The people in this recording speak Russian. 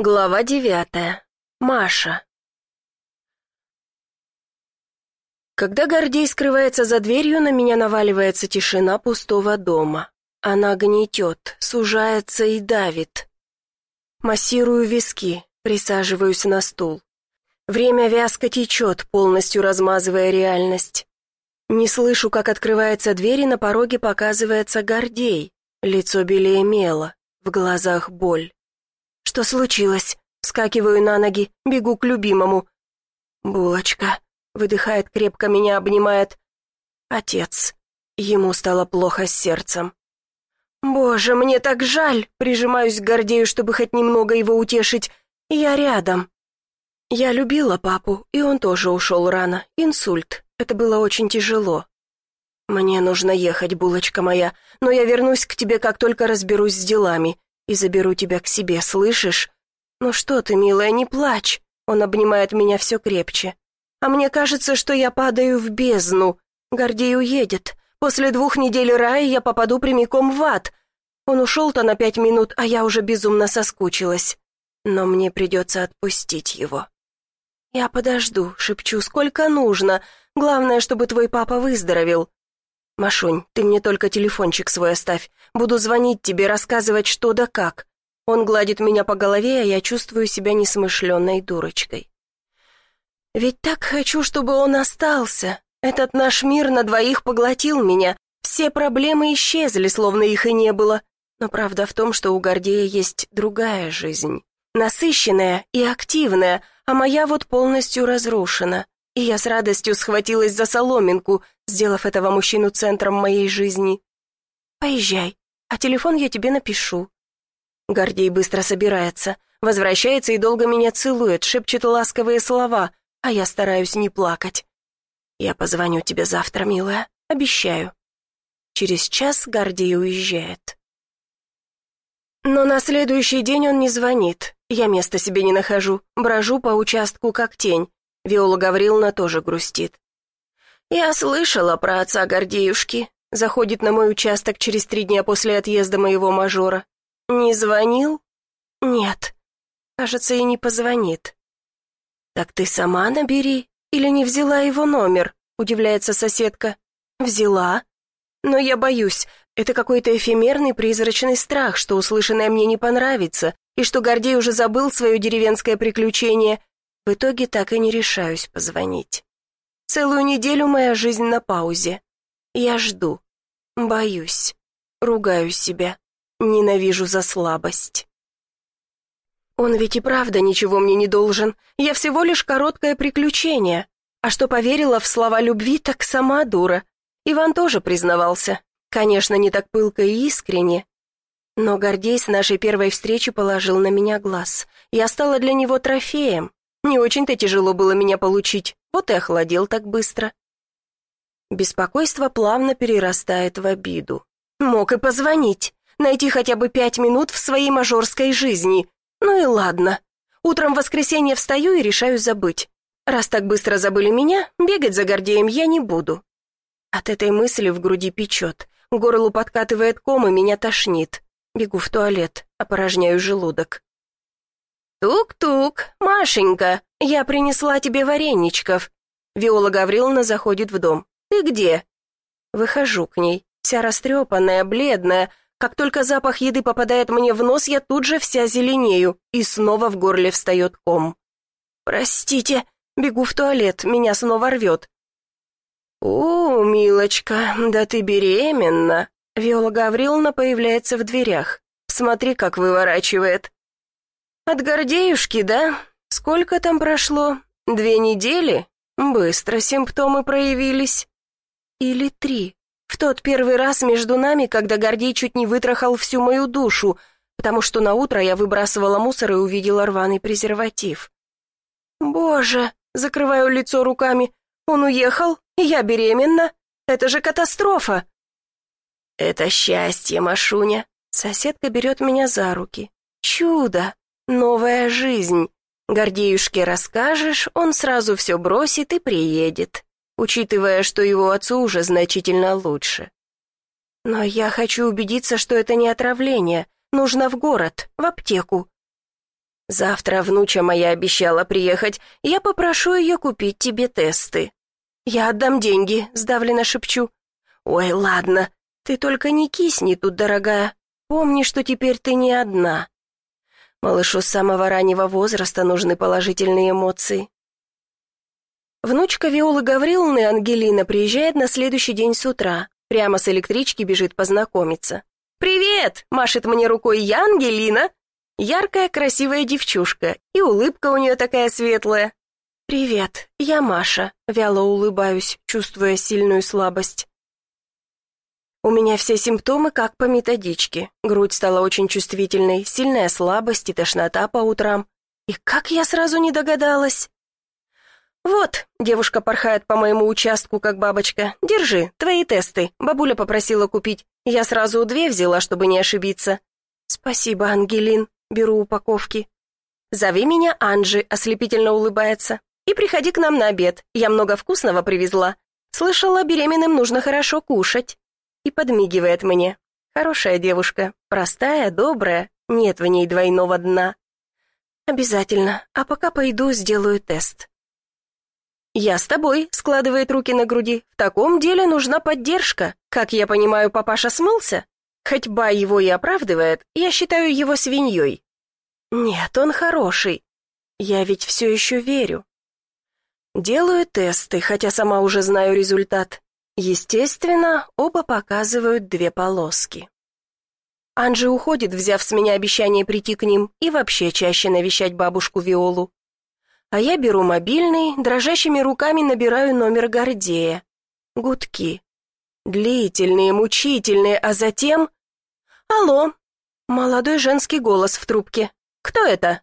Глава девятая. Маша. Когда Гордей скрывается за дверью, на меня наваливается тишина пустого дома. Она гнетет, сужается и давит. Массирую виски, присаживаюсь на стул. Время вязко течет, полностью размазывая реальность. Не слышу, как открывается дверь, и на пороге показывается Гордей. Лицо белее мела, в глазах боль. «Что случилось?» Скакиваю на ноги, бегу к любимому. «Булочка», — выдыхает, крепко меня обнимает. «Отец». Ему стало плохо с сердцем. «Боже, мне так жаль!» Прижимаюсь к Гордею, чтобы хоть немного его утешить. «Я рядом». Я любила папу, и он тоже ушел рано. Инсульт. Это было очень тяжело. «Мне нужно ехать, булочка моя, но я вернусь к тебе, как только разберусь с делами и заберу тебя к себе, слышишь? Ну что ты, милая, не плачь. Он обнимает меня все крепче. А мне кажется, что я падаю в бездну. Гордей уедет. После двух недель рая я попаду прямиком в ад. Он ушел-то на пять минут, а я уже безумно соскучилась. Но мне придется отпустить его. «Я подожду», — шепчу, — «сколько нужно. Главное, чтобы твой папа выздоровел. «Машунь, ты мне только телефончик свой оставь. Буду звонить тебе, рассказывать что да как». Он гладит меня по голове, а я чувствую себя несмышленной дурочкой. «Ведь так хочу, чтобы он остался. Этот наш мир на двоих поглотил меня. Все проблемы исчезли, словно их и не было. Но правда в том, что у Гордея есть другая жизнь. Насыщенная и активная, а моя вот полностью разрушена. И я с радостью схватилась за соломинку, сделав этого мужчину центром моей жизни. «Поезжай, а телефон я тебе напишу». Гордей быстро собирается, возвращается и долго меня целует, шепчет ласковые слова, а я стараюсь не плакать. «Я позвоню тебе завтра, милая, обещаю». Через час Гордей уезжает. Но на следующий день он не звонит. Я места себе не нахожу, брожу по участку как тень. Виола Гавриловна тоже грустит. «Я слышала про отца Гордеюшки. Заходит на мой участок через три дня после отъезда моего мажора. Не звонил? Нет. Кажется, и не позвонит. Так ты сама набери или не взяла его номер? Удивляется соседка. Взяла. Но я боюсь, это какой-то эфемерный призрачный страх, что услышанное мне не понравится, и что Гордей уже забыл свое деревенское приключение, в итоге так и не решаюсь позвонить. Целую неделю моя жизнь на паузе. Я жду. Боюсь. Ругаю себя. Ненавижу за слабость. Он ведь и правда ничего мне не должен. Я всего лишь короткое приключение. А что поверила в слова любви, так сама дура. Иван тоже признавался. Конечно, не так пылко и искренне. Но Гордей с нашей первой встречи положил на меня глаз. Я стала для него трофеем. Не очень-то тяжело было меня получить, вот и охладел так быстро. Беспокойство плавно перерастает в обиду. Мог и позвонить, найти хотя бы пять минут в своей мажорской жизни. Ну и ладно. Утром в воскресенье встаю и решаю забыть. Раз так быстро забыли меня, бегать за Гордеем я не буду. От этой мысли в груди печет, горлу подкатывает ком и меня тошнит. Бегу в туалет, опорожняю желудок. «Тук-тук, Машенька, я принесла тебе вареничков». Виола Гавриловна заходит в дом. «Ты где?» Выхожу к ней, вся растрепанная, бледная. Как только запах еды попадает мне в нос, я тут же вся зеленею, и снова в горле встает ком. «Простите», бегу в туалет, меня снова рвет. «О, милочка, да ты беременна!» Виола Гавриловна появляется в дверях. Смотри, как выворачивает. «От Гордеюшки, да? Сколько там прошло? Две недели? Быстро симптомы проявились. Или три. В тот первый раз между нами, когда Гордей чуть не вытрахал всю мою душу, потому что на утро я выбрасывала мусор и увидела рваный презерватив. Боже, закрываю лицо руками. Он уехал, я беременна. Это же катастрофа. Это счастье, Машуня. Соседка берет меня за руки. Чудо. Новая жизнь. Гордеюшке расскажешь, он сразу все бросит и приедет, учитывая, что его отцу уже значительно лучше. Но я хочу убедиться, что это не отравление. Нужно в город, в аптеку. Завтра внуча моя обещала приехать, я попрошу ее купить тебе тесты. Я отдам деньги, сдавленно шепчу. Ой, ладно, ты только не кисни тут, дорогая. Помни, что теперь ты не одна. Малышу с самого раннего возраста нужны положительные эмоции. Внучка Виолы Гавриловны, Ангелина, приезжает на следующий день с утра. Прямо с электрички бежит познакомиться. «Привет!» — машет мне рукой я, Ангелина. Яркая, красивая девчушка, и улыбка у нее такая светлая. «Привет, я Маша», — вяло улыбаюсь, чувствуя сильную слабость. У меня все симптомы как по методичке. Грудь стала очень чувствительной, сильная слабость и тошнота по утрам. И как я сразу не догадалась? «Вот», — девушка порхает по моему участку, как бабочка, — «держи, твои тесты. Бабуля попросила купить. Я сразу две взяла, чтобы не ошибиться». «Спасибо, Ангелин», беру упаковки. «Зови меня Анжи», — ослепительно улыбается. «И приходи к нам на обед, я много вкусного привезла. Слышала, беременным нужно хорошо кушать». И подмигивает мне. Хорошая девушка, простая, добрая, нет в ней двойного дна. «Обязательно, а пока пойду сделаю тест». «Я с тобой», — складывает руки на груди. «В таком деле нужна поддержка. Как я понимаю, папаша смылся? Хоть Ба его и оправдывает, я считаю его свиньей. Нет, он хороший. Я ведь все еще верю. Делаю тесты, хотя сама уже знаю результат. Естественно, оба показывают две полоски. Анжи уходит, взяв с меня обещание прийти к ним и вообще чаще навещать бабушку Виолу. А я беру мобильный, дрожащими руками набираю номер Гордея. Гудки. Длительные, мучительные, а затем... «Алло!» Молодой женский голос в трубке. «Кто это?»